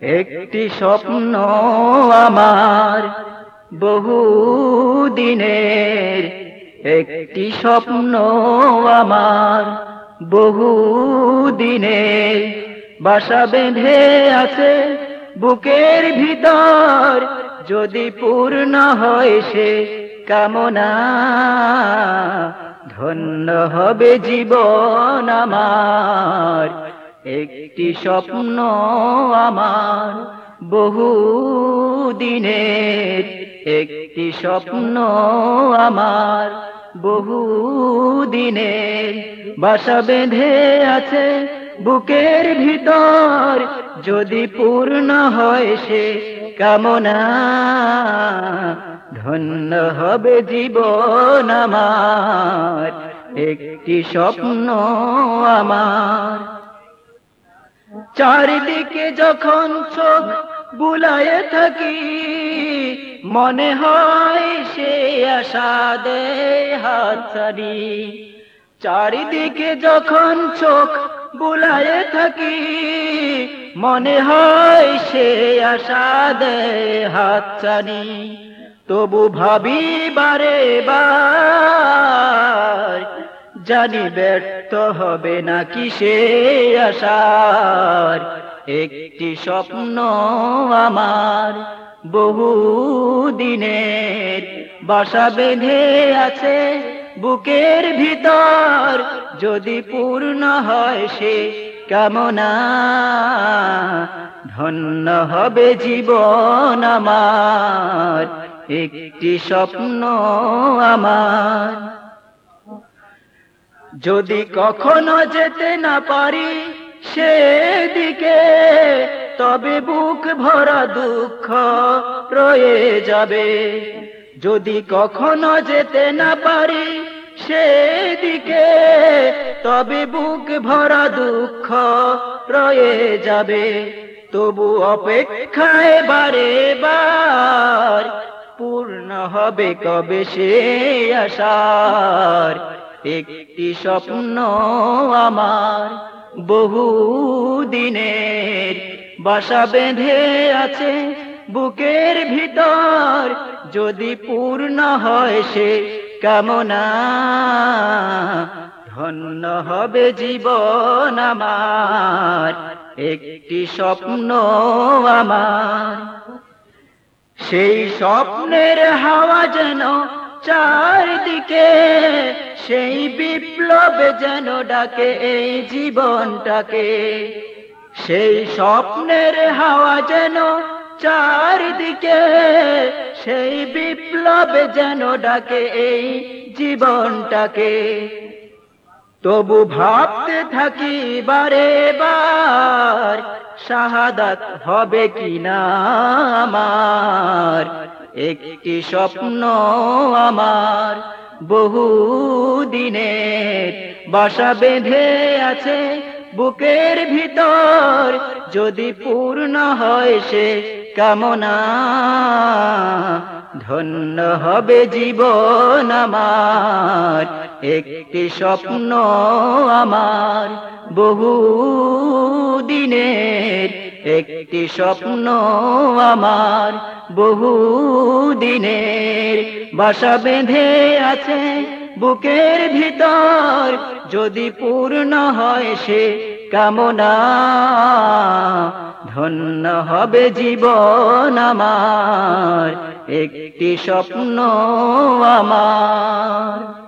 একটি স্বপ্ন আমার বহু দিনের একটি স্বপ্ন আমার বহু দিনের বাসা বেঁধে আছে বুকের ভিতর, যদি পূর্ণ হয় সে কামনা। ধন্য হবে জীবন আমার। একটি স্বপ্ন আমার বহু দিনের একটি স্বপ্ন আমার বহু দিনের বাসা বেঁধে আছে বুকের ভিতর, যদি পূর্ণ হয় সে কামনা। ধন্য হবে জীবন আমার। একটি স্বপ্ন আমার চারিদিকে যখন চোখ বুলায়ে থাকি, মনে হয় সে আশা হাত ছাড়ি। চারিদিকে যখন চোখ বুলায়ে থাকি, মনে হয় সে আশা হাত ছাড়ি। তবু ভাবি বারে বার জানি ব্যর্থ হবে না সে আশার। একটি স্বপ্ন আমার বহু দিনের বাসা বেঁধে আছে বুকের ভিতর। যদি পূর্ণ হয় সে কামনা, ধন্য হবে জীবন আমার। একটি স্বপ্ন আমার যদি কখনো যেতে না পারি সেদিকে, তবে বুক ভরা দুঃখ রয়ে যাবে। যদি কখনো যেতে না পারি সেদিকে, তবে বুক ভরা দুঃখ রয়ে যাবে। তবু অপেক্ষায় বারে বার পূর্ণ হবে কবে সে আশার। একটি স্বপ্ন আমার বহু দিনের বাসা বেঁধে আছে বুকের ভিতর। যদি পূর্ণ হয় সে কামনা, ধন্য হবে জীবন আমার। একটি স্বপ্ন আমার, সেই স্বপ্নের হাওয়া যেন চারদিকে সেই বিপ্লব যেন ডাকে এই জীবনটাকে, সেই স্বপ্নের হাওয়া যেন চারিদিকে, সেই বিপ্লব যেন ডাকে এই জীবনটাকে। তবু ভাবতে থাকি বারে বার, শাহাদাত হবে কি না আমার? একটি স্বপ্ন আমার। বহু দিনের বাসা বেঁধে আছে, বুকের ভিতর যদি পূর্ণ হয় সে কামনা। ধন্য হবে জীবন আমার, একটি স্বপ্ন আমার। বহু দিনের একটি স্বপ্ন আমার বহু দিনের বাসা বেঁধে আছে বুকের ভিতর। যদি পূর্ণ হয় সে কামনা, ধন্য হবে জীবন আমার। একটি স্বপ্ন আমার।